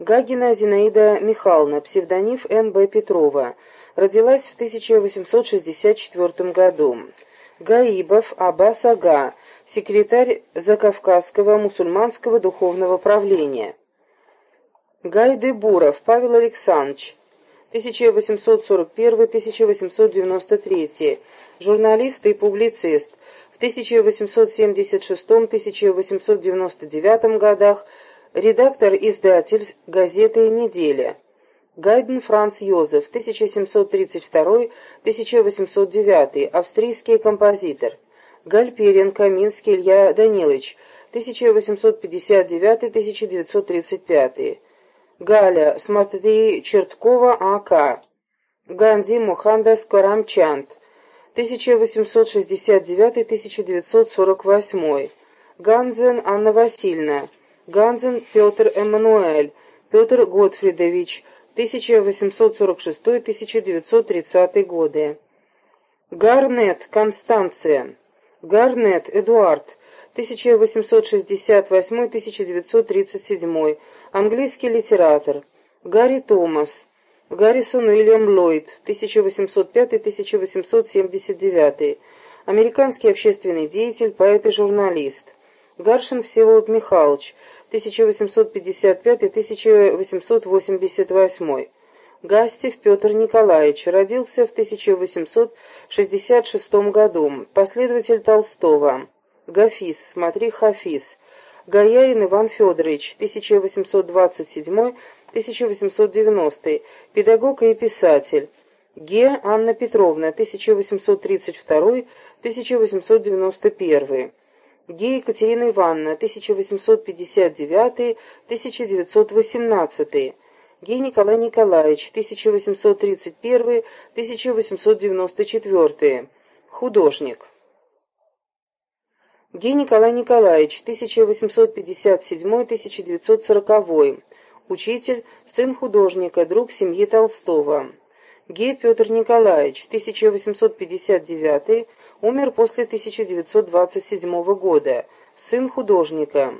Гагина Зинаида Михайловна, псевдоним Н.Б. Петрова, родилась в 1864 году. Гаибов Аббас Ага, секретарь Закавказского мусульманского духовного правления. Гайдебуров Павел Александрович, 1841-1893, журналист и публицист, в 1876-1899 годах редактор-издатель газеты «Неделя». Гайден Франц Йозеф, 1732-1809, австрийский композитор. Гальперин Каминский Илья Данилович, 1859-1935. Галя Смотри Черткова А.К. Ганди Мухандас Карамчанд, 1869-1948. Ганзен Анна Васильевна. Ганзен Петр Эммануэль. Петр Готфридович, 1846-1930 годы. Гарнет Констанция. Гарнет Эдуард, 1868-1937, английский литератор. Гарри Томас. Гаррисон Уильям Ллойд, 1805-1879, американский общественный деятель, поэт и журналист. Гаршин Всеволод Михайлович, 1855-1888. Гастев Петр Николаевич родился в 1866 году, последователь Толстого. Гафис, смотри Хафиз. Гаярин Иван Федорович, 1827-1890, педагог и писатель. Ге Анна Петровна, 1832-1891. Ге Екатерина Ивановна, 1859-1918. Ге Николай Николаевич, 1831-1894. Художник. Ге Николай Николаевич, 1857-1940. Учитель, сын художника, друг семьи Толстого. Ге Петр Николаевич, 1859 умер после 1927 года, сын художника.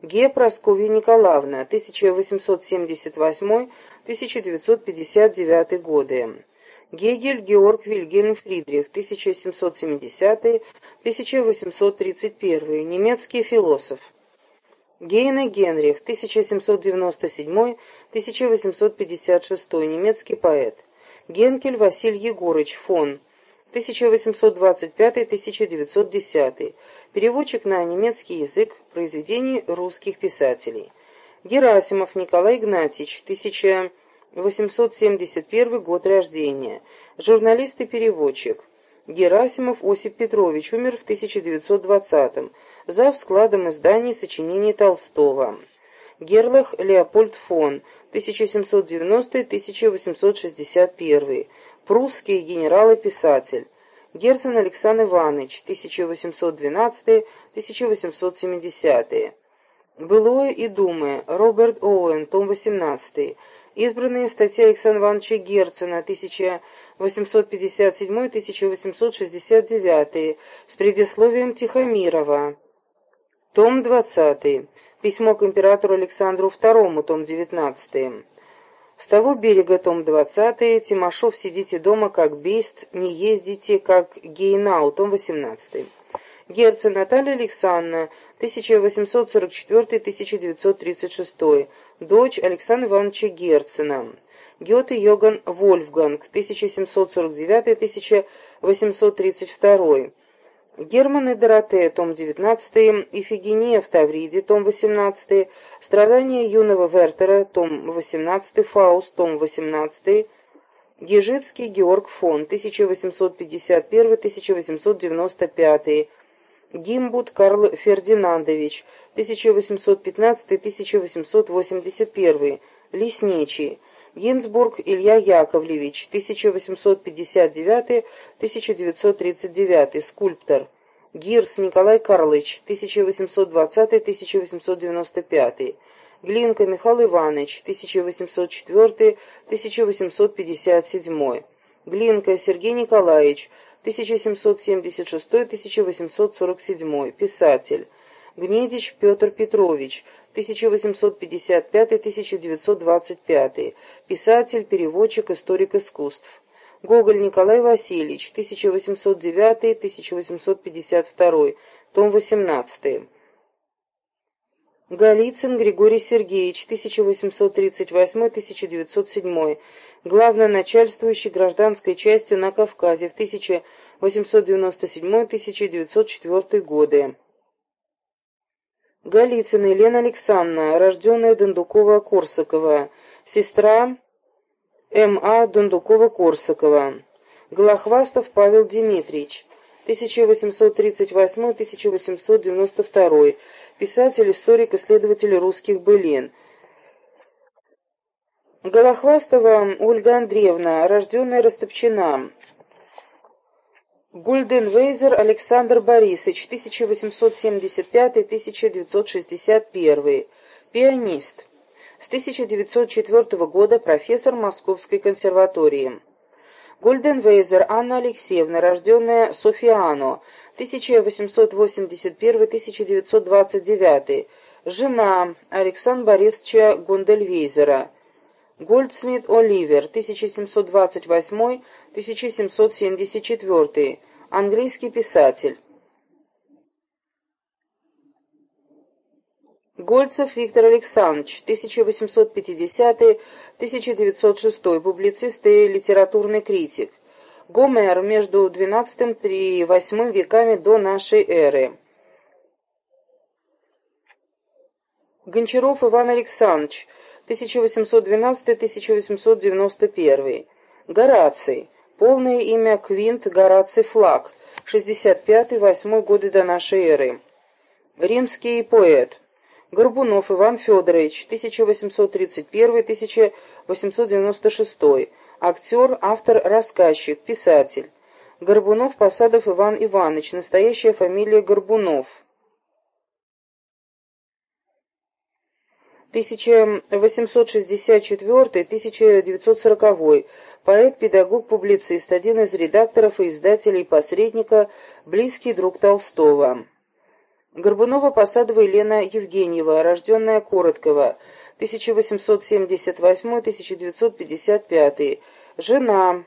Ге Прасковья Николаевна, 1878-1959 годы. Гегель Георг Вильгельм Фридрих, 1770-1831, немецкий философ. Гейне Генрих, 1797-1856, немецкий поэт. Генкель Василий Егорыч, фон, 1825-1910, переводчик на немецкий язык произведений русских писателей. Герасимов Николай Игнатьевич, 1871 год рождения, журналист и переводчик. Герасимов Осип Петрович, умер в 1920-м, зав. складом изданий сочинений Толстого. Герлах Леопольд фон, 1790-1861, прусский генерал и писатель. Герцен Александр Иванович, 1812-1870. Былое и думы. Роберт Оуэн, том 18. Избранные статьи Александра Ивановича Герцена, 1857-1869, с предисловием Тихомирова. Том 20. Письмо к императору Александру II, том 19. С того берега, том 20, Тимошов, сидите дома, как бейст, не ездите, как гейнау, том 18. Герцен Наталья Александровна, 1844-1936, дочь Александра Ивановича Герцена. Гёте Йоган Вольфганг, 1749-1832. Герман и Доротея, том 19, Ифигения в Тавриде, том 18, Страдания юного Вертера, том 18, Фауст, том 18, Гежицкий Георг фон, 1851-1895, Гимбут Карл Фердинандович, 1815-1881, Лесничий, Гинзбург Илья Яковлевич, 1859-1939, скульптор. Гирс Николай Карлович, 1820-1895. Глинка Михаил Иванович, 1804-1857. Глинка Сергей Николаевич, 1776-1847. Писатель. Гнедич Петр Петрович, 1855-1925, писатель, переводчик, историк искусств. Гоголь Николай Васильевич, 1809-1852, том 18. Голицын Григорий Сергеевич, 1838-1907, главноначальствующий гражданской частью на Кавказе в 1897-1904 годы. Голицына Елена Александровна, рожденная Дондукова-Корсакова, сестра М.А. Дондукова-Корсакова. Голохвастов Павел Дмитриевич, 1838-1892, писатель, историк, исследователь русских былин. Голохвастова Ольга Андреевна, рожденная Растопчина. Гульденвейзер Александр Борисович, 1875-1961, пианист. С 1904 года профессор Московской консерватории. Гульденвейзер Анна Алексеевна, рожденная Софиано, 1881-1929, жена Александра Борисовича Гундельвейзера. Гольдсмит Оливер, 1728-1774, английский писатель. Гольцев Виктор Александрович, 1850-1906, публицист и литературный критик. Гомер между XII и VIII веками до нашей эры. Гончаров Иван Александрович, 1812-1891. Гораций. Полное имя Квинт Гораций Флаг. 65-8 годы до нашей эры. Римский поэт. Горбунов Иван Федорович, 1831-1896. Актер, автор, рассказчик, писатель. Горбунов Посадов Иван Иванович, настоящая фамилия Горбунов. 1864-1940, поэт, педагог, публицист, один из редакторов и издателей посредника, близкий друг Толстого. Горбунова-Посадова Елена Евгеньева, рожденная Короткова, 1878-1955, жена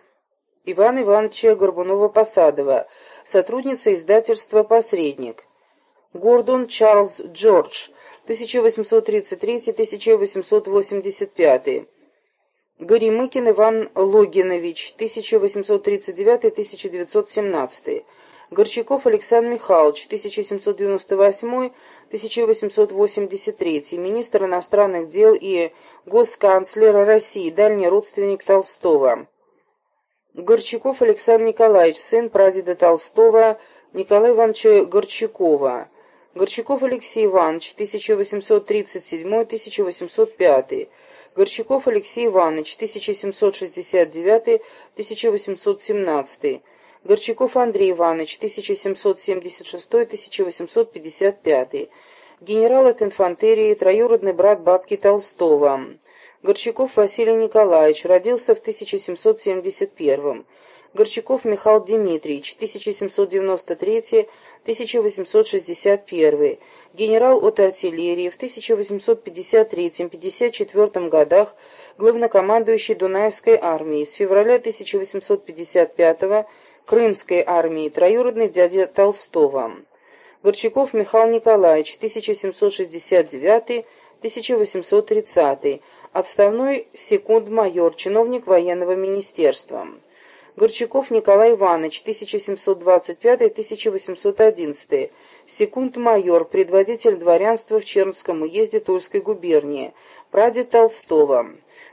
Ивана Ивановича Горбунова-Посадова, сотрудница издательства «Посредник». Гордон Чарльз Джордж, 1833-1885. Горемыкин Иван Логинович, 1839-1917. Горчаков Александр Михайлович, 1798-1883, министр иностранных дел и госканцлер России, дальний родственник Толстого. Горчаков Александр Николаевич, сын прадеда Толстого Николая Ивановича Горчакова. Горчаков Алексей Иванович, 1837-1805. Горчаков Алексей Иванович, 1769-1817. Горчаков Андрей Иванович, 1776-1855. Генерал от инфантерии, троюродный брат бабки Толстого. Горчаков Василий Николаевич, родился в 1771 Горчаков Михаил Дмитриевич, 1793-1861, генерал от артиллерии, в 1853-54 годах главнокомандующий Дунайской армией, с февраля 1855 года Крымской армии, троюродный дядя Толстого. Горчаков Михаил Николаевич, 1769-1830, отставной секунд-майор, чиновник военного министерства. Горчаков Николай Иванович, 1725-1811, секунд-майор, предводитель дворянства в Чернском уезде Тульской губернии, прадед Толстого.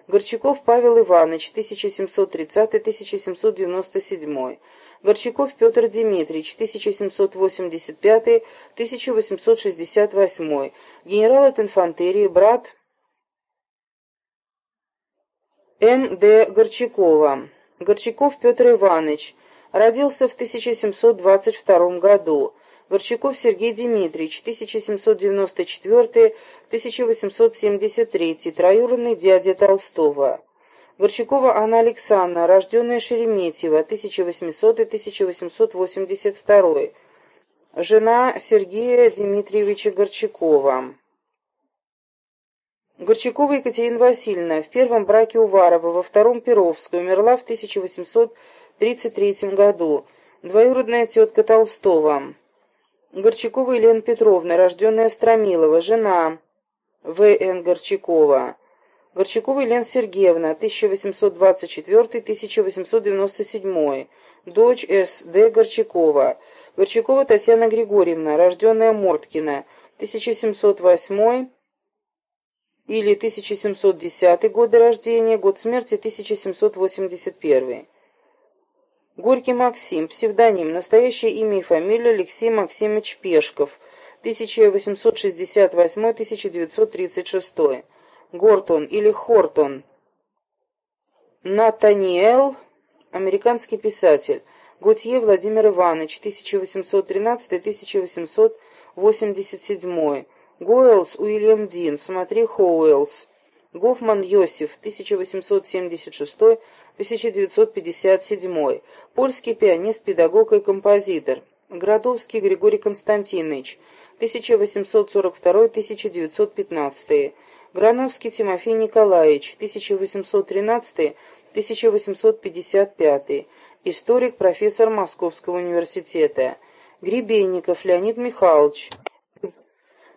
Горчаков Павел Иванович, 1730-1797, Горчаков Петр Дмитриевич, 1785-1868, генерал от инфантерии, брат М. Д. Горчакова. Горчаков Петр Иванович, родился в 1722 году. Горчаков Сергей Дмитриевич, 1794-1873, троюродный дядя Толстого. Горчакова Анна Александровна, рожденная Шереметьево, 1800-1882. Жена Сергея Дмитриевича Горчакова. Горчакова Екатерина Васильевна в первом браке Уварова, во втором Перовской, умерла в 1833 году. Двоюродная тетка Толстого. Горчакова Елена Петровна, рожденная Стромилова, жена В.Н. Горчакова. Горчакова Елена Сергеевна, 1824-1897, дочь С.Д. Горчакова. Горчакова Татьяна Григорьевна, рожденная Морткина, 1708 или 1710 годы рождения, год смерти 1781. Горький Максим, псевдоним, настоящее имя и фамилия Алексей Максимович Пешков, 1868-1936. Гортон или Хортон. Натаниэл, американский писатель. Готье Владимир Иванович, 1813-1887. Гоэлс Уильям Дин, смотри Хоуэлс. Гофман Йосиф, 1876-1957. Польский пианист, педагог и композитор. Градовский Григорий Константинович, 1842-1915. Грановский Тимофей Николаевич, 1813-1855. Историк, профессор Московского университета. Гребенников Леонид Михайлович.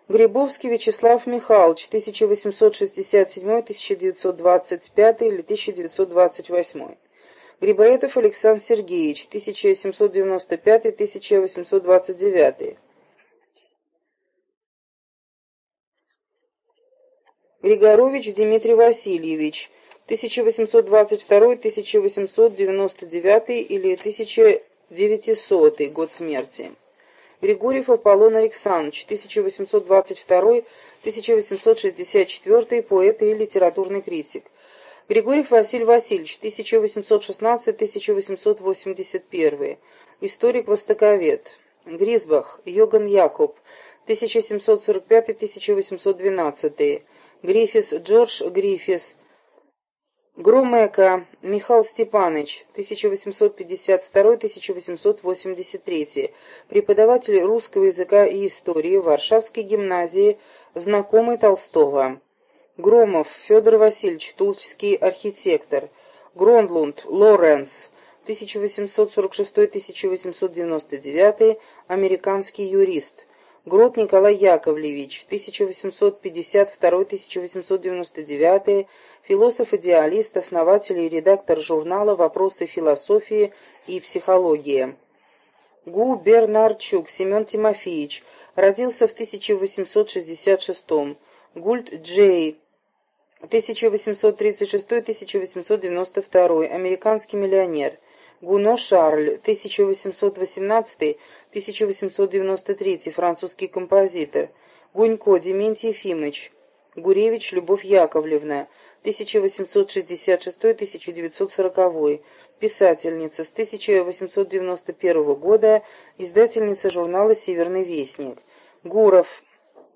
Грибовский Вячеслав Михайлович, 1867-1925 или 1928. Грибоедов Александр Сергеевич, 1795-1829. Григорович Дмитрий Васильевич, 1822-1899 или 1900 год смерти. Григорьев Аполлон Александрович, 1822-1864, поэт и литературный критик. Григорьев Василий Васильевич, 1816-1881, историк-востоковед. Гризбах, Йоган Якоб, 1745-1812, Грифис Джордж Грифис, Громека Михаил Степанович, 1852-1883, преподаватель русского языка и истории Варшавской гимназии, знакомый Толстого. Громов Федор Васильевич, тульский архитектор. Грондлунд Лоренс, 1846-1899, американский юрист. Грот Николай Яковлевич, 1852-1899, философ-идеалист, основатель и редактор журнала «Вопросы философии и психологии». Гу Бернарчук Семен Тимофеевич, родился в 1866 Гульд Джей, 1836-1892, американский миллионер. Гуно Шарль, 1818-1893, французский композитор. Гунько Дементий Ефимович. Гуревич Любовь Яковлевна, 1866-1940, писательница, с 1891 года, издательница журнала «Северный вестник». Гуров,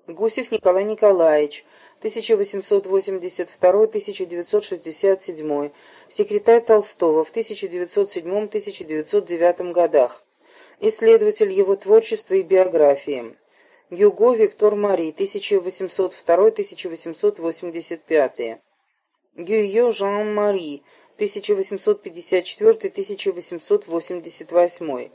Гусев Николай Николаевич, 1882-1967, секретарь Толстого в 1907-1909 годах, исследователь его творчества и биографии. Гюго Виктор Мари, 1802-1885. Гюйо Жан Мари, 1854-1888.